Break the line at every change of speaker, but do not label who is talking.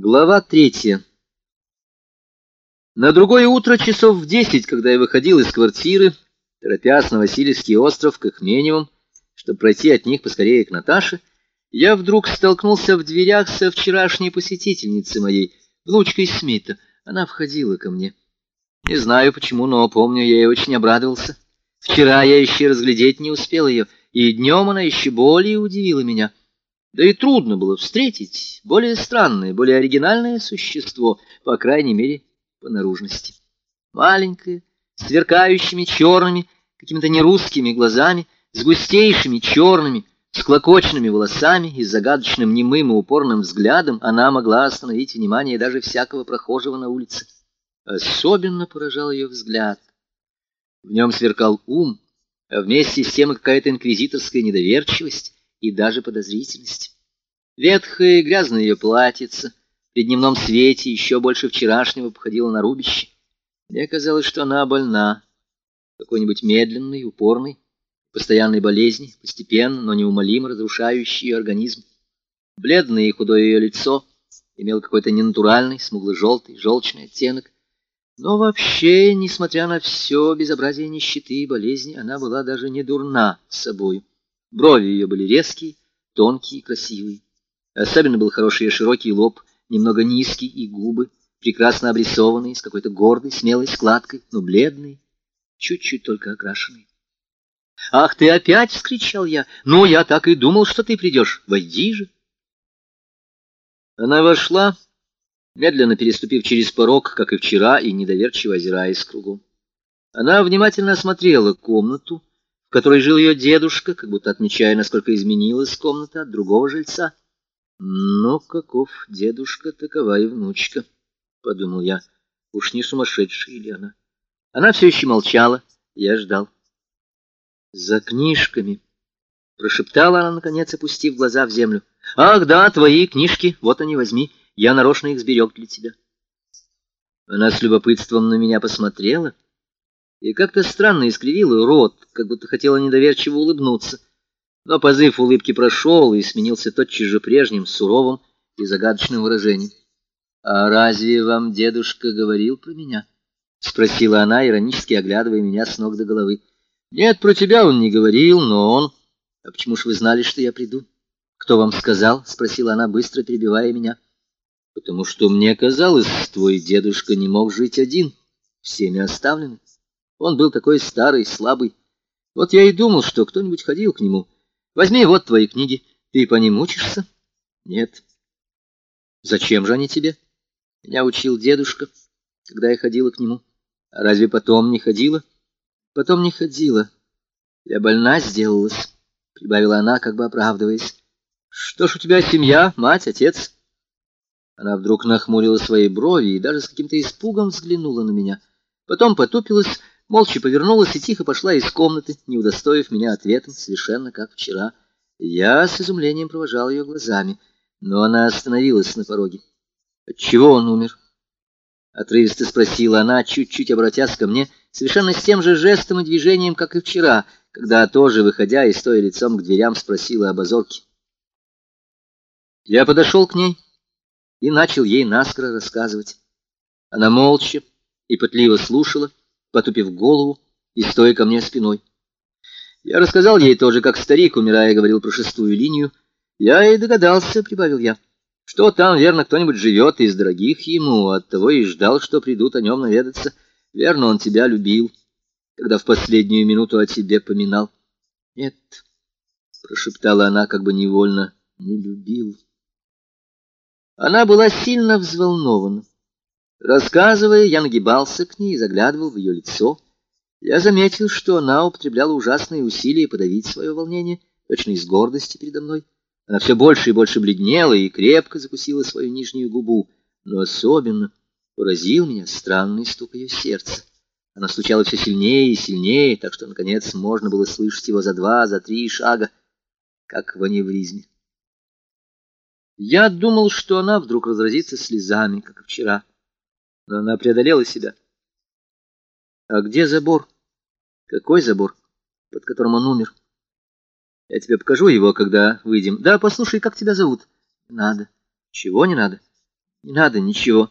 Глава третья. На другое утро, часов в десять, когда я выходил из квартиры, торопясь на Васильевский остров к Ихменевым, чтобы пройти от них поскорее к Наташе, я вдруг столкнулся в дверях со вчерашней посетительницей моей, внучкой Смита. Она входила ко мне. Не знаю почему, но помню, я ей очень обрадовался. Вчера я еще разглядеть не успел ее, и днем она еще более удивила меня — да и трудно было встретить более странное, более оригинальное существо, по крайней мере, по наружности. Маленькое, сверкающими черными, какими-то нерусскими глазами, с густейшими черными, с клокочными волосами и загадочным немым и упорным взглядом она могла остановить внимание даже всякого прохожего на улице. Особенно поражал ее взгляд. В нем сверкал ум, а вместе с тем какая-то инквизиторская недоверчивость, и даже подозрительность. Ветхое и грязное ее платьице при дневном свете еще больше вчерашнего походило на рубище. Мне казалось, что она больна, какой-нибудь медленной, упорной, постоянной болезни, постепенно, но неумолимо разрушающей ее организм. Бледное и худое ее лицо имело какой-то ненатуральный, смугло-желтый, желчный оттенок. Но вообще, несмотря на все безобразие нищеты и болезни, она была даже не дурна собою. Брови ее были резкие, тонкие и красивые. Особенно был хороший ее широкий лоб, немного низкий, и губы, прекрасно обрисованные, с какой-то гордой, смелой складкой, но бледные, чуть-чуть только окрашенные. «Ах, ты опять!» — вскричал я. «Ну, я так и думал, что ты придешь. Войди же!» Она вошла, медленно переступив через порог, как и вчера, и недоверчиво озираясь кругом. Она внимательно осмотрела комнату, в которой жил ее дедушка, как будто отмечая, насколько изменилась комната от другого жильца. «Ну, каков дедушка, такова и внучка», — подумал я. «Уж не сумасшедшая ли она?» Она все еще молчала, я ждал. «За книжками», — прошептала она, наконец, опустив глаза в землю. «Ах, да, твои книжки, вот они, возьми, я нарочно их сберег для тебя». Она с любопытством на меня посмотрела, — и как-то странно искривила рот, как будто хотела недоверчиво улыбнуться. Но позыв улыбки прошел и сменился тотчас же прежним, суровым и загадочным выражением. «А разве вам дедушка говорил про меня?» — спросила она, иронически оглядывая меня с ног до головы. «Нет, про тебя он не говорил, но он...» «А почему ж вы знали, что я приду?» «Кто вам сказал?» — спросила она, быстро перебивая меня. «Потому что мне казалось, твой дедушка не мог жить один, всеми оставленный. Он был такой старый, слабый. Вот я и думал, что кто-нибудь ходил к нему. Возьми вот твои книги. Ты по ним учишься? Нет. Зачем же они тебе? Меня учил дедушка, когда я ходила к нему. А разве потом не ходила? Потом не ходила. Я больна сделалась, прибавила она, как бы оправдываясь. Что ж у тебя семья, мать, отец? Она вдруг нахмурила свои брови и даже с каким-то испугом взглянула на меня. Потом потупилась, молча повернулась и тихо пошла из комнаты, не удостоив меня ответом, совершенно как вчера. Я с изумлением провожал ее глазами, но она остановилась на пороге. «Отчего он умер?» Отрывисто спросила она, чуть-чуть обратясь ко мне, совершенно с тем же жестом и движением, как и вчера, когда, тоже выходя и стоя лицом к дверям, спросила об Азорке. Я подошел к ней и начал ей наскоро рассказывать. Она молча и пытливо слушала, потупив голову и стоя ко мне спиной. Я рассказал ей тоже, как старик, умирая, говорил про шестую линию. Я и догадался, — прибавил я, — что там, верно, кто-нибудь живет из дорогих ему, оттого и ждал, что придут о нем наведаться. Верно, он тебя любил, когда в последнюю минуту о тебе поминал. — Нет, — прошептала она, как бы невольно, — не любил. Она была сильно взволнована. Рассказывая, я нагибался к ней и заглядывал в ее лицо. Я заметил, что она употребляла ужасные усилия подавить свое волнение, точно из гордости передо мной. Она все больше и больше бледнела и крепко закусила свою нижнюю губу, но особенно поразил меня странный стук ее сердца. Она стучала все сильнее и сильнее, так что, наконец, можно было слышать его за два, за три шага, как в аневризме. Я думал, что она вдруг разразится слезами, как вчера но она преодолела себя. А где забор? Какой забор? Под которым он умер. Я тебе покажу его, когда выйдем. Да, послушай, как тебя зовут? Надо. Чего не надо? Не надо ничего.